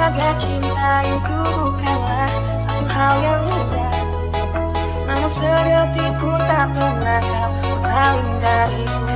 menjaga cinta itu bukanlah satu hal yang mudah. Namun sedetik pun tak pernah kau paling dariku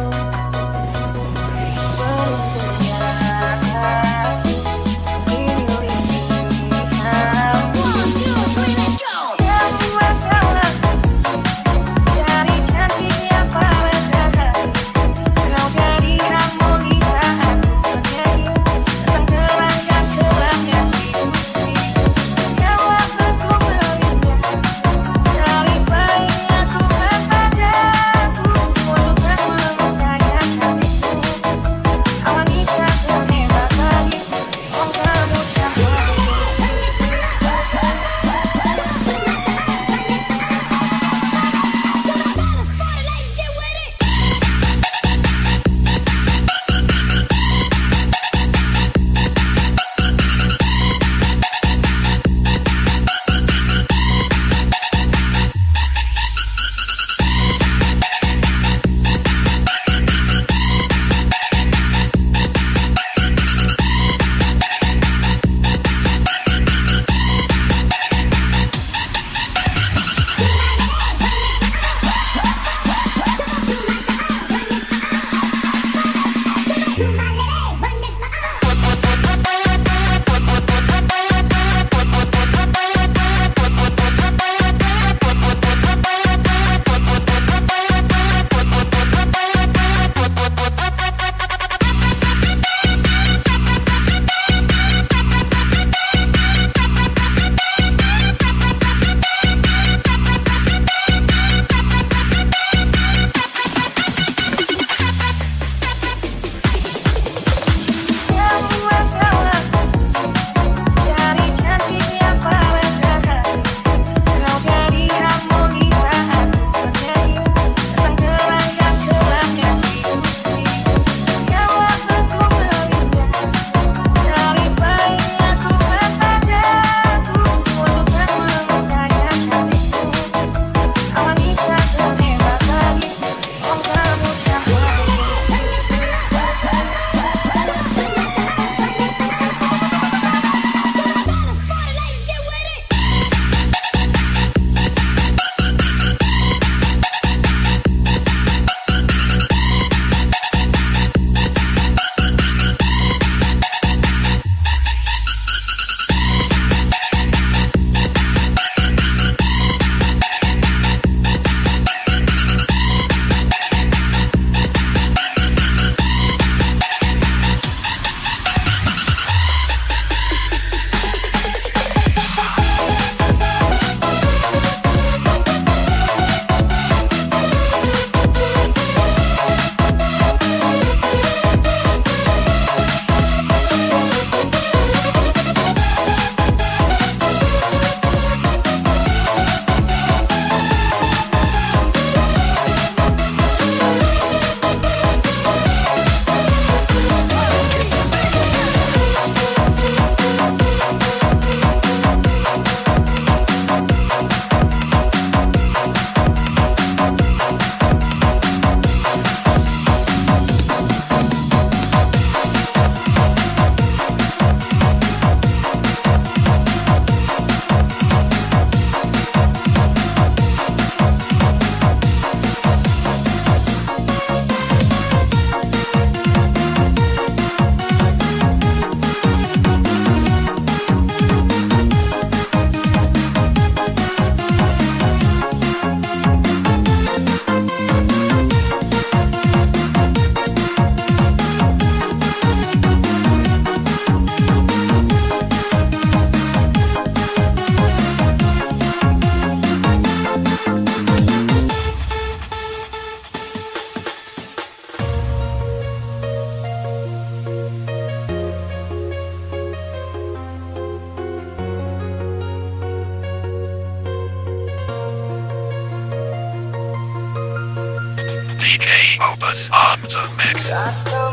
us on the mix.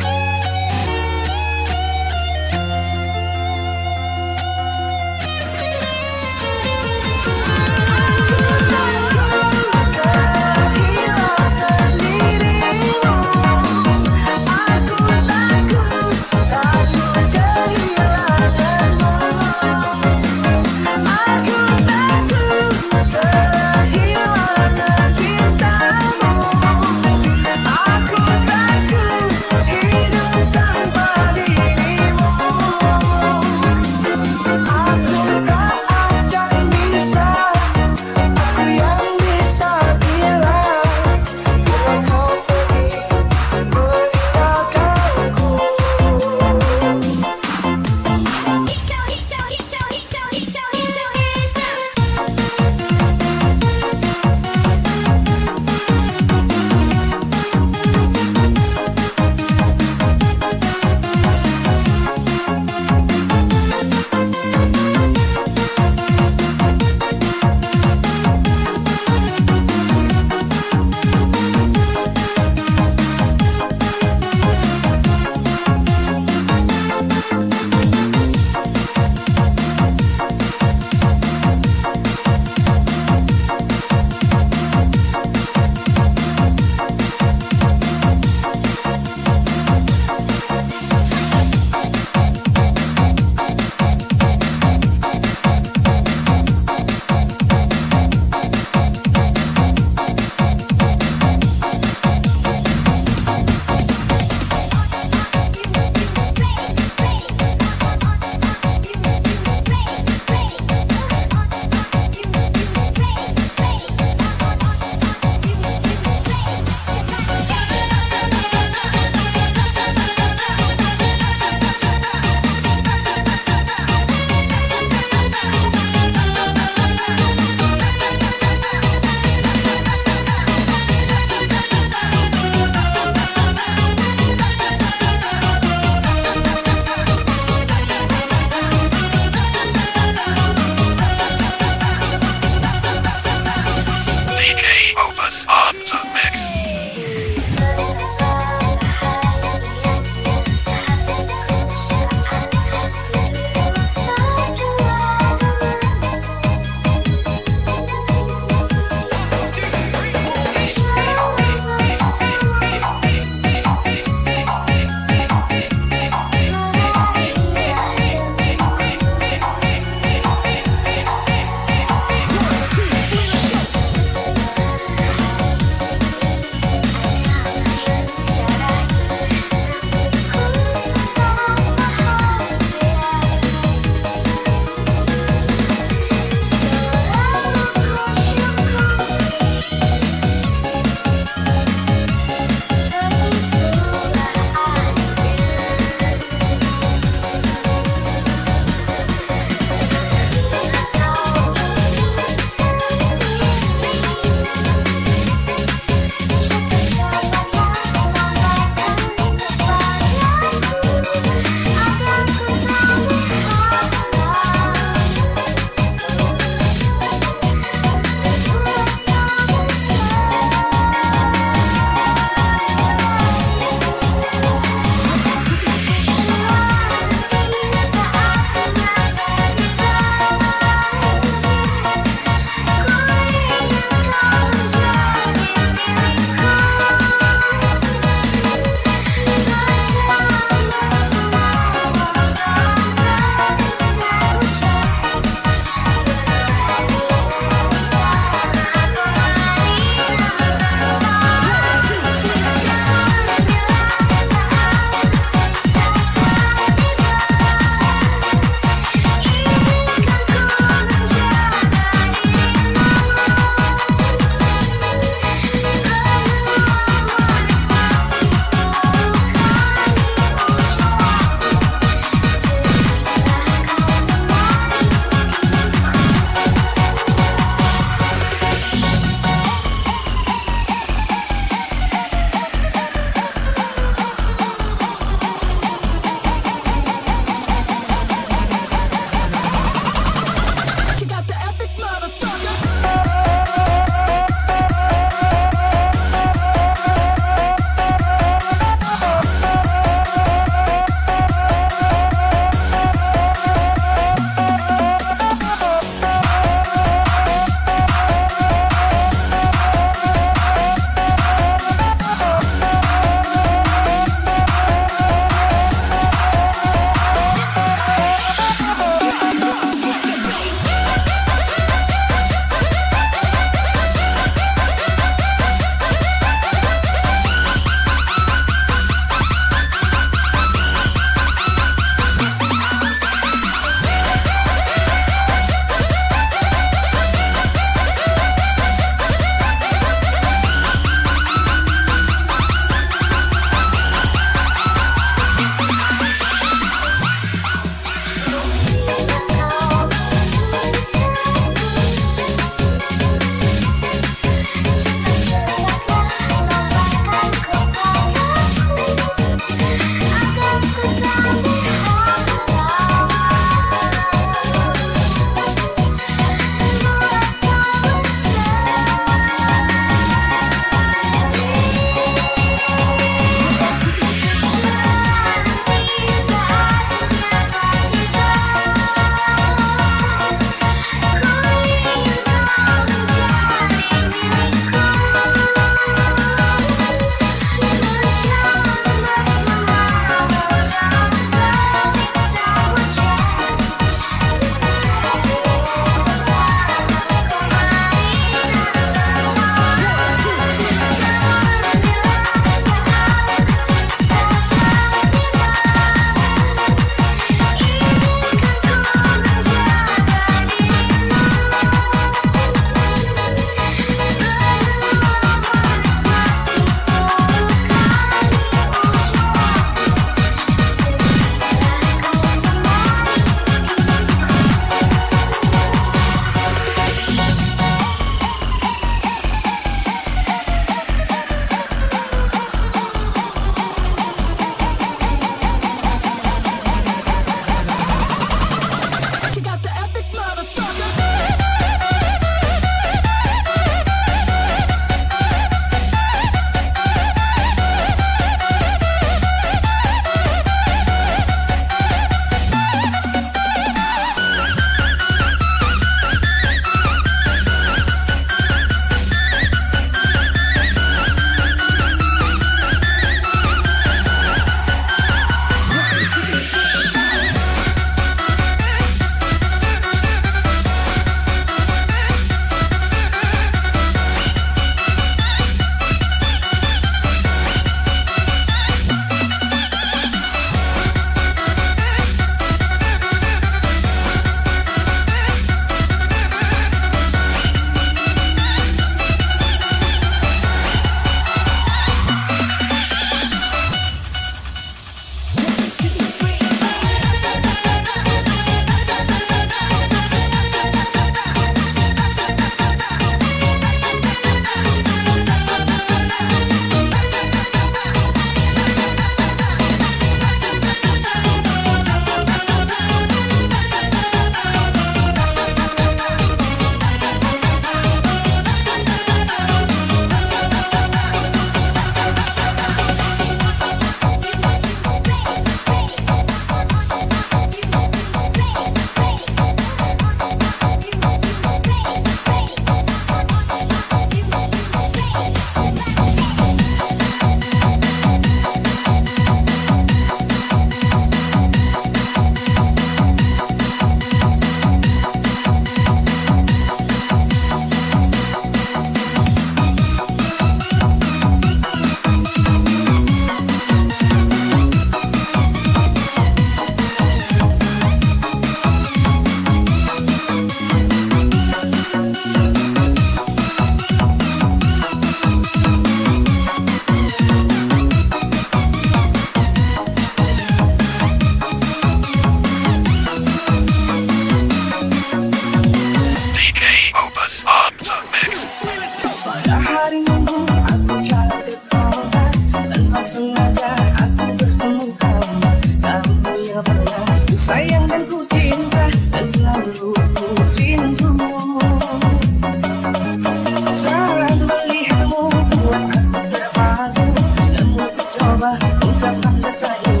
I'm sorry.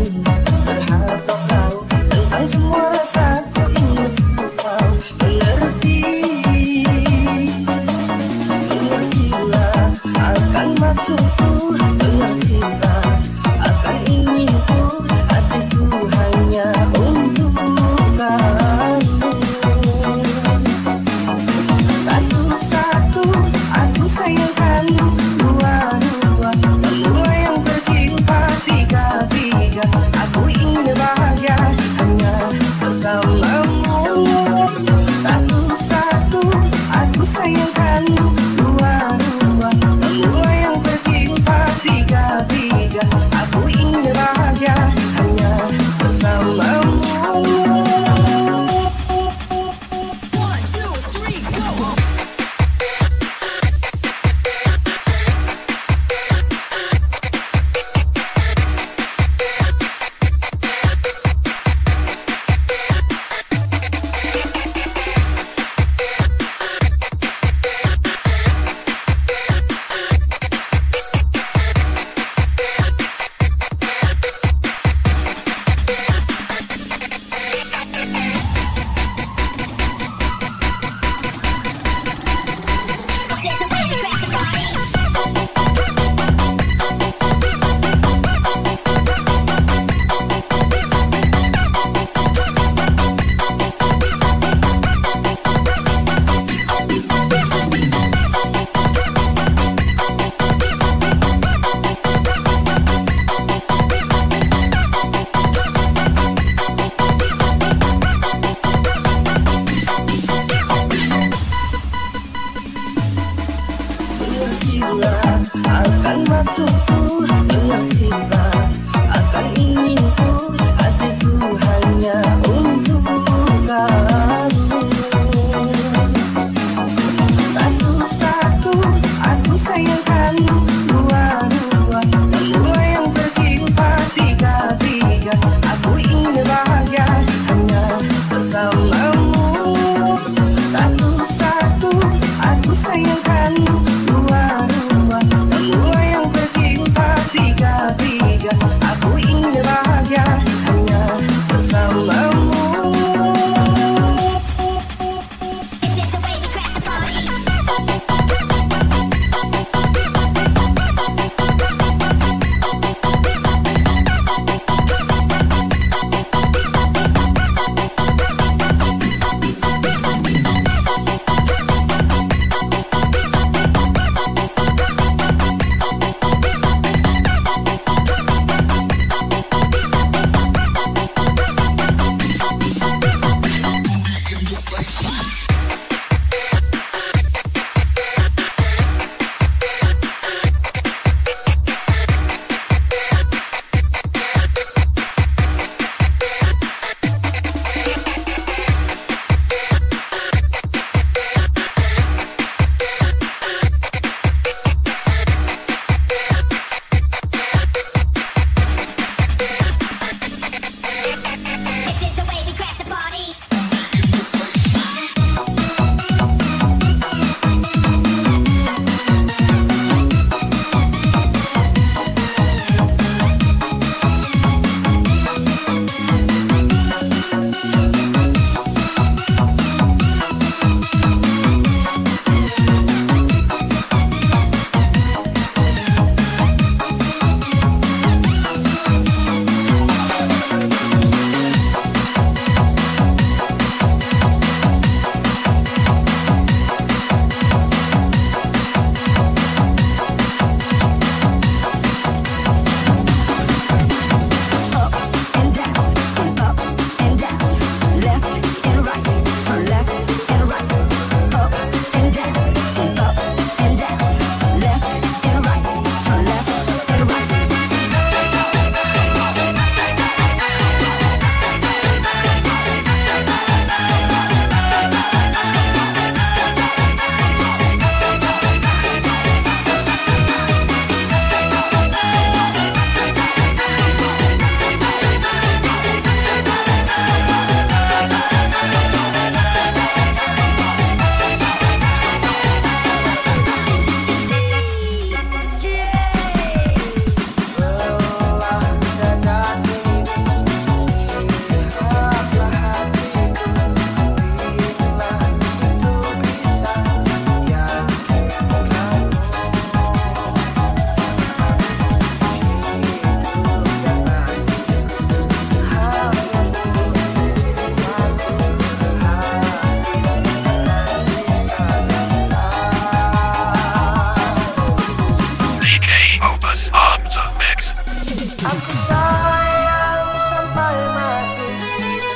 Aku sayang sampai mati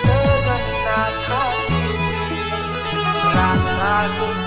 Segenap hati Rasaku